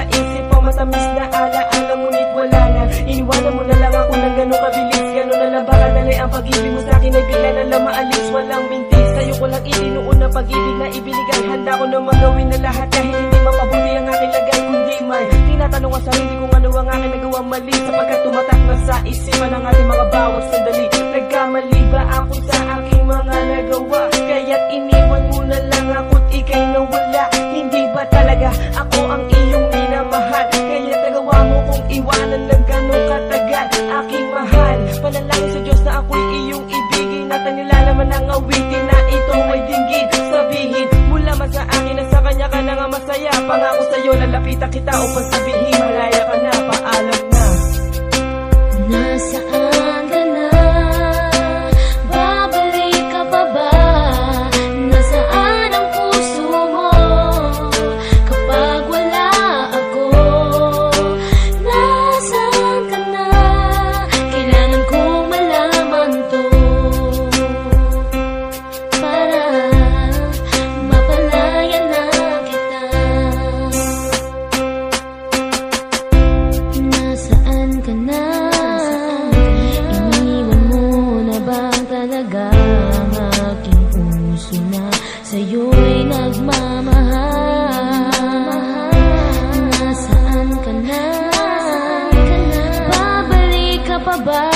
naisip ko matamis na alaala Ngunit wala na, iniwanan mo na lang ako ng gano'ng kabilis. Gano'n na lang baka nalay ang pag-ibig mo sa'kin ay bigla na lang maalis Walang mintis, sa'yo ko lang itinuon na pag-ibig na ibinigay. Handa ko na magawin na lahat dahil hindi mapabuti ang aking lagay Kundi man, tinatanong ang sarili kung ano ang aking nagawa mali. Sapagkat tumatak na sa isipan ang ating mga bawat sandali sa akin na sa kanya ka na nga masaya. Pangako sa'yo lalapitan kita upang sabihin malaya apa